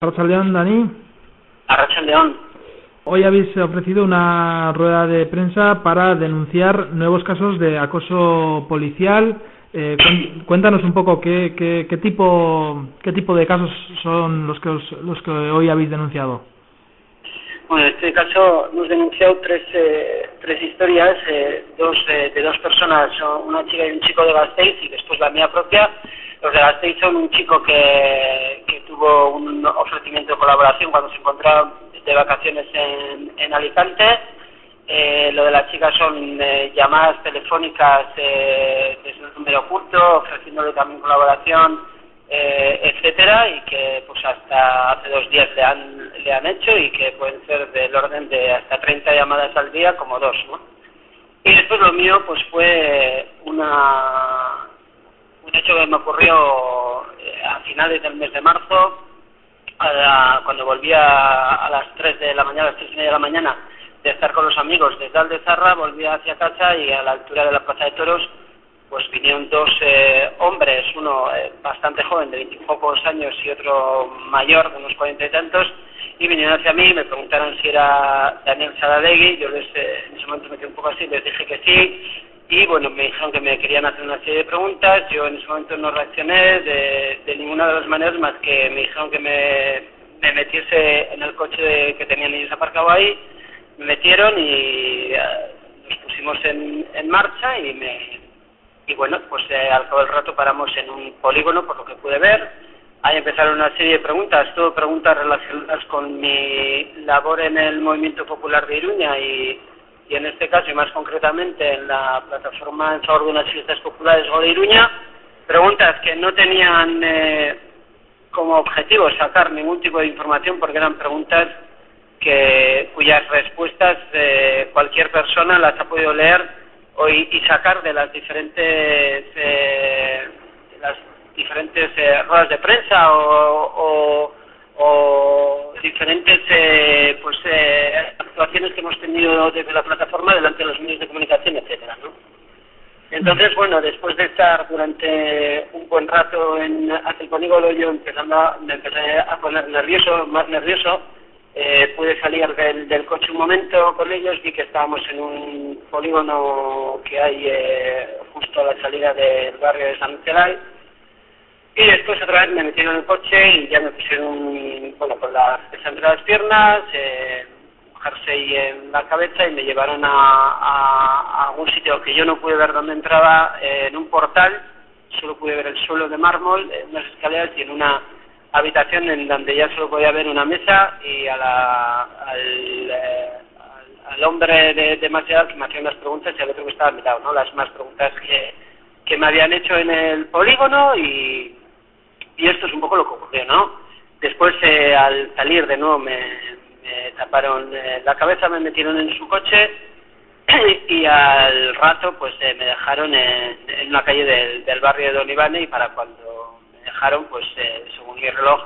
León, Dani. León. Hoy habéis ofrecido una rueda de prensa para denunciar nuevos casos de acoso policial. Eh, cuéntanos un poco qué, qué, qué, tipo qué tipo de casos son los que los que hoy habéis denunciado. Bueno, en este caso hemos denunciado tres eh, tres historias, eh, dos eh, de dos personas, una chica y un chico de Gasteiz y después la mía propia. Los de Gasteiz son un chico que, que tuvo un ofrecimiento de colaboración cuando se encontraba de vacaciones en, en Alicante. Eh, lo de las chicas son eh, llamadas telefónicas desde un número oculto, ofreciéndole también colaboración, etcétera, y que pues hasta hace dos días le han, le han hecho y que pueden ser del orden de hasta 30 llamadas al día como dos, ¿no? Y después lo mío pues fue una un hecho que me ocurrió eh, a finales del mes de marzo, cuando volvía a las 3 de la mañana, a las 3 y media de la mañana, de estar con los amigos desde Aldezarra, volvía hacia casa y a la altura de la Plaza de Toros, pues vinieron dos eh, hombres, uno eh, bastante joven, de 20 pocos años, y otro mayor, de unos cuarenta y tantos, y vinieron hacia mí me preguntaron si era Daniel Sadalegui, yo les, eh, en ese momento me quedé un poco así, les dije que sí, y bueno, me dijeron que me querían hacer una serie de preguntas, yo en ese momento no reaccioné de, de ninguna de las maneras más que me dijeron que me, me metiese en el coche que tenían ellos aparcado ahí, me metieron y uh, nos pusimos en, en marcha y me y bueno, pues eh, al cabo del rato paramos en un polígono por lo que pude ver, ahí empezaron una serie de preguntas, todo preguntas relacionadas con mi labor en el Movimiento Popular de Iruña y y en este caso y más concretamente en la plataforma en favor de unas fiestas populares de Iruña, preguntas que no tenían eh, como objetivo sacar ningún tipo de información porque eran preguntas que cuyas respuestas eh, cualquier persona las ha podido leer o, y, sacar de las diferentes eh, las diferentes eh, ruedas de prensa o, o, diferentes eh, pues eh, actuaciones que hemos tenido desde la plataforma delante de los medios de comunicación, etcétera, ¿no? Entonces, bueno, después de estar durante un buen rato en hacia el polígono, yo empezando a, me empecé a poner nervioso, más nervioso, eh, pude salir del, del coche un momento con ellos, vi que estábamos en un polígono que hay eh, justo a la salida del barrio de San Celay, y después otra vez me metieron en el coche y ya me pusieron, bueno, con las entre las piernas, eh, jersey en la cabeza y me llevaron a, a, a, un sitio que yo no pude ver dónde entraba, eh, en un portal, solo pude ver el suelo de mármol, unas escaleras y en una habitación en donde ya solo podía ver una mesa y a la, al, eh, hombre de, de que me hacía unas preguntas y al otro que estaba mirado, ¿no? Las más preguntas que me habían hecho en el polígono y y esto es un poco lo que ocurrió, ¿no? Después, eh, al salir de nuevo, me, me taparon eh, la cabeza, me metieron en su coche y al rato, pues eh, me dejaron en, una calle del, barrio de Don Ivane y para cuando me dejaron, pues eh, según mi reloj,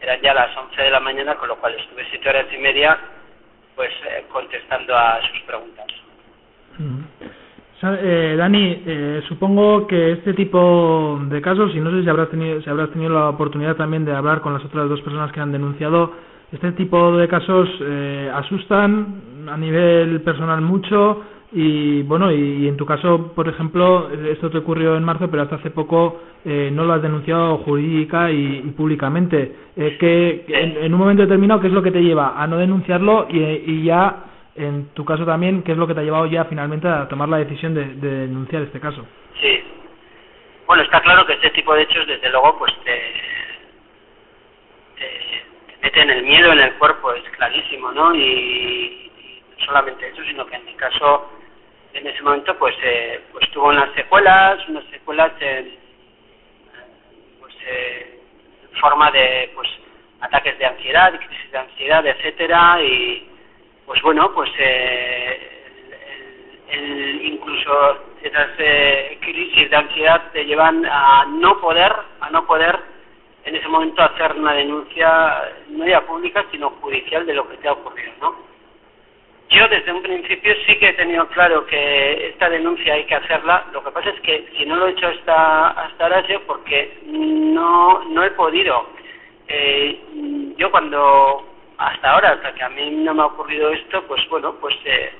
eran ya las 11 de la mañana, con lo cual estuve siete horas y media, pues eh, contestando a sus preguntas. Mm. Eh, Dani, eh, supongo que este tipo de casos, y no sé si habrás, tenido, si habrás tenido la oportunidad también de hablar con las otras dos personas que han denunciado, este tipo de casos eh, asustan a nivel personal mucho y bueno, y, en tu caso, por ejemplo, esto te ocurrió en marzo, pero hasta hace poco eh, no lo has denunciado jurídica y, y públicamente. Eh, que en, en un momento determinado, ¿qué es lo que te lleva a no denunciarlo y, y ya en tu caso también, ¿qué es lo que te ha llevado ya finalmente a tomar la decisión de, de denunciar este caso? Sí. Bueno, está claro que este tipo de hechos, desde luego, pues te, te, te meten el miedo en el cuerpo, es clarísimo, ¿no? Y, y no solamente eso, sino que en mi caso, en ese momento, pues, eh, pues tuvo unas secuelas, unas secuelas en, pues, eh, en forma de, pues, ataques de ansiedad, crisis de ansiedad, etcétera, y pues bueno, pues eh, el, incluso esas eh, crisis de ansiedad te llevan a no poder, a no poder en ese momento hacer una denuncia no ya pública sino judicial de lo que te ha ocurrido, ¿no? Yo desde un principio sí que he tenido claro que esta denuncia hay que hacerla. Lo que pasa es que si no lo he hecho hasta hasta ahora yo porque no no he podido eh, yo cuando hasta ahora, hasta que a mí no me ha ocurrido esto, pues bueno, pues eh,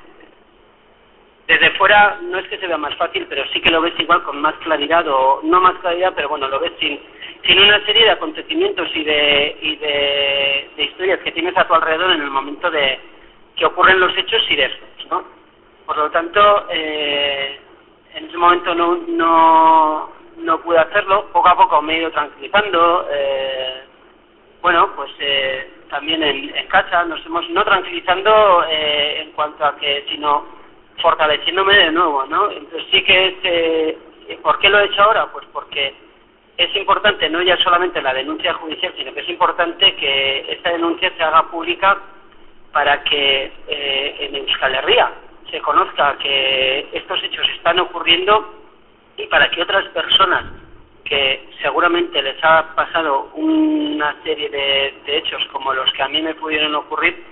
desde fuera no es que se vea más fácil, pero sí que lo ves igual con más claridad, o no más claridad, pero bueno, lo ves sin, sin una serie de acontecimientos y de, y de, historias que tienes a tu alrededor en el momento de que ocurren los hechos y de eso, ¿no? Por lo tanto, eh, en ese momento no, no, no pude hacerlo, poco a poco me he ido tranquilizando, eh, bueno, pues eh, también en, en, casa nos hemos, no tranquilizando eh, en cuanto a que, sino fortaleciéndome de nuevo, ¿no? Entonces sí que es, eh, ¿por qué lo he hecho ahora? Pues porque es importante no ya solamente la denuncia judicial, sino que es importante que esta denuncia se haga pública para que eh, en Euskal Herria se conozca que estos hechos están ocurriendo y para que otras personas que seguramente les ha pasado una serie de, hechos como los que a mí me pudieron ocurrir,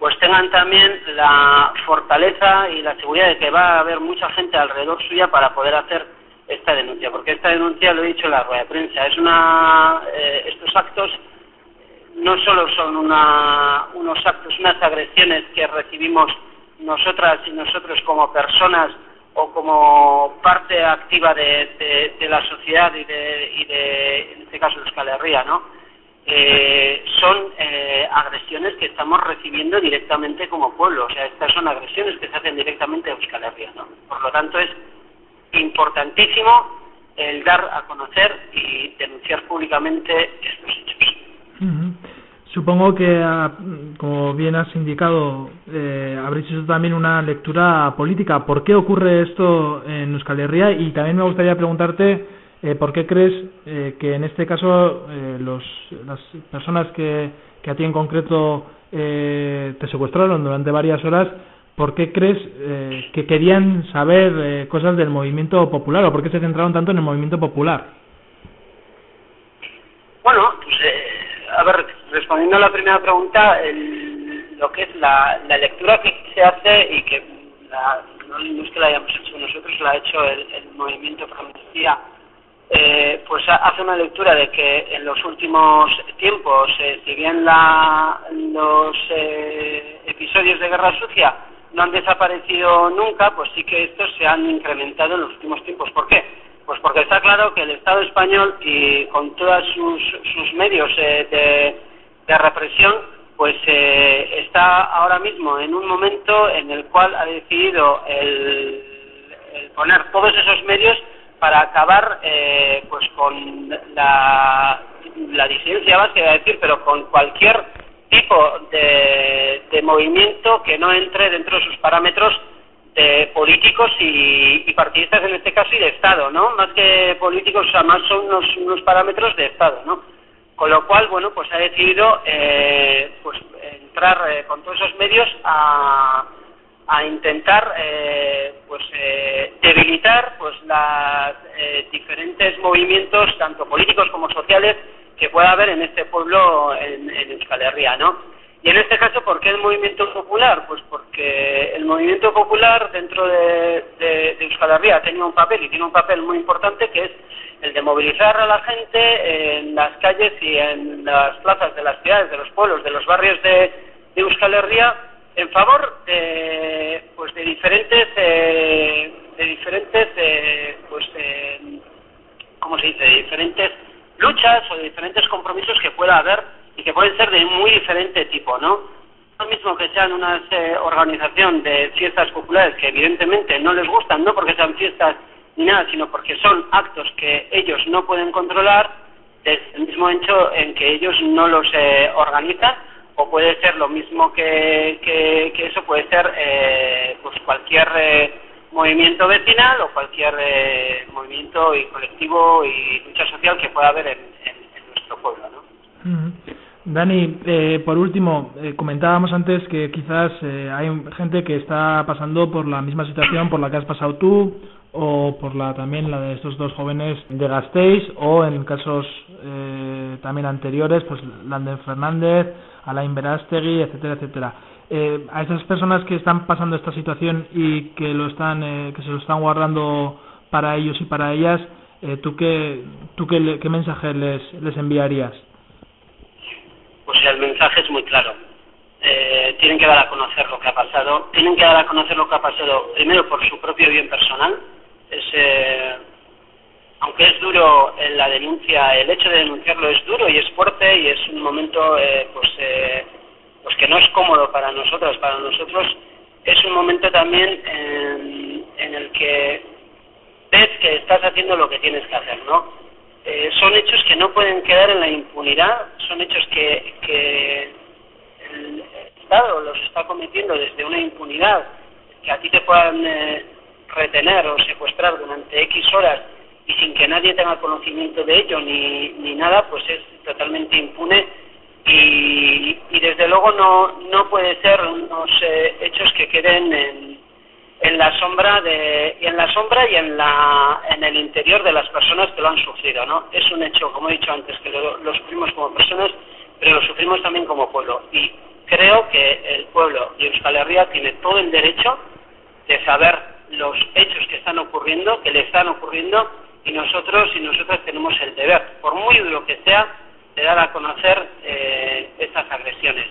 pues tengan también la fortaleza y la seguridad de que va a haber mucha gente alrededor suya para poder hacer esta denuncia, porque esta denuncia, lo he dicho en la rueda de prensa, es una, eh, estos actos no solo son una, unos actos, unas agresiones que recibimos nosotras y nosotros como personas o como parte activa de, de, la sociedad y de, y de, en este caso, Euskal Herria, ¿no? Eh, son eh, agresiones que estamos recibiendo directamente como pueblo. O sea, estas son agresiones que se hacen directamente a Euskal Herria, ¿no? Por lo tanto, es importantísimo el dar a conocer y denunciar públicamente estos hechos. Supongo que, ah, como bien has indicado, eh, habréis hecho también una lectura política. ¿Por qué ocurre esto en Euskal Herria? Y también me gustaría preguntarte eh, por qué crees eh, que en este caso eh, los, las personas que, que a ti en concreto eh, te secuestraron durante varias horas ¿por qué crees eh, que querían saber cosas del movimiento popular o por qué se centraron tanto en el movimiento popular? Bueno, a ver, respondiendo a la primera pregunta, el, lo que es la, lectura que se hace y que la, no, es que la hayamos hecho nosotros, la ha hecho el, el movimiento Amnistía, eh, pues hace una lectura de que en los últimos tiempos, eh, si bien la, los eh, episodios de guerra sucia no han desaparecido nunca, pues sí que estos se han incrementado en los últimos tiempos. ¿Por qué? Pues porque está claro que el Estado español y con todos sus, sus medios eh, de, de, represión, pues eh, está ahora mismo en un momento en el cual ha decidido el, poner todos esos medios para acabar eh, pues con la, la disidencia básica, decir, pero con cualquier tipo de, de movimiento que no entre dentro de sus parámetros de políticos y, y, partidistas en este caso y de Estado, ¿no? Más que políticos, o sea, más son unos, unos parámetros de Estado, ¿no? Con lo cual, bueno, pues ha decidido eh, pues entrar eh, con todos esos medios a, a intentar eh, pues eh, debilitar pues las eh, diferentes movimientos tanto políticos como sociales que pueda haber en este pueblo, en, en Euskal Herria, ¿no? En este caso, ¿por qué el movimiento popular? Pues porque el movimiento popular dentro de, de, de Euskal Herria ha tenido un papel y tiene un papel muy importante que es el de movilizar a la gente en las calles y en las plazas de las ciudades, de los pueblos, de los barrios de, de Euskal Herria en favor de, pues de diferentes, eh, de diferentes, eh, pues, eh, ¿cómo se dice? De diferentes luchas o de diferentes compromisos que pueda haber y que pueden ser de muy diferente tipo, ¿no? Lo mismo que sean una eh, organización de fiestas populares que evidentemente no les gustan, no porque sean fiestas ni nada, sino porque son actos que ellos no pueden controlar, desde el mismo hecho en que ellos no los eh, organizan, o puede ser lo mismo que, que, que eso, puede ser eh, pues cualquier eh, movimiento vecinal o cualquier eh, movimiento y colectivo y lucha social que pueda haber en, nuestro pueblo. ¿no? Dani, eh, por último, eh, comentábamos antes que quizás eh, hay gente que está pasando por la misma situación por la que has pasado tú o por la también la de estos dos jóvenes de Gasteiz o en casos eh, también anteriores, pues Landen Fernández, Alain Verástegui, etcétera, etcétera. Eh, a esas personas que están pasando esta situación y que lo están eh, que se lo están guardando para ellos y para ellas, ¿tú qué tú qué, qué mensaje les les enviarías? Pues el mensaje es muy claro. Eh, tienen que dar a conocer lo que ha pasado, tienen que dar a conocer lo que ha pasado primero por su propio bien personal, es, eh, aunque es duro en la denuncia, el hecho de denunciarlo es duro y es fuerte y es un momento eh, pues, eh, pues que no es cómodo para nosotros, para nosotros es un momento también en, en el que ves que estás haciendo lo que tienes que hacer, ¿no? Eh, son hechos que no pueden quedar en la impunidad, son hechos que, que el Estado los está cometiendo desde una impunidad, que a ti te puedan eh, retener o secuestrar durante X horas y sin que nadie tenga conocimiento de ello ni, ni nada, pues es totalmente impune y, y desde luego no, no puede ser unos eh, hechos que queden en, en la sombra de y en la sombra y en la en el interior de las personas que lo han sufrido no es un hecho como he dicho antes que lo, lo sufrimos como personas pero lo sufrimos también como pueblo. Y creo que el pueblo de Euskal Herria tiene todo el derecho de saber los hechos que están ocurriendo que le están ocurriendo y nosotros y nosotras tenemos el deber por muy duro que sea de dar a conocer eh, estas agresiones.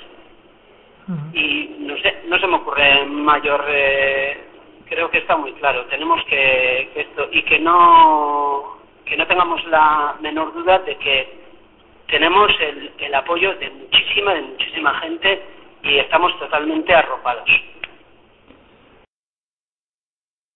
Y no sé no se me ocurre mayor eh, creo que está muy claro. Tenemos que, que esto y que no que no tengamos la menor duda de que tenemos el, el apoyo de muchísima de muchísima gente y estamos totalmente arropados.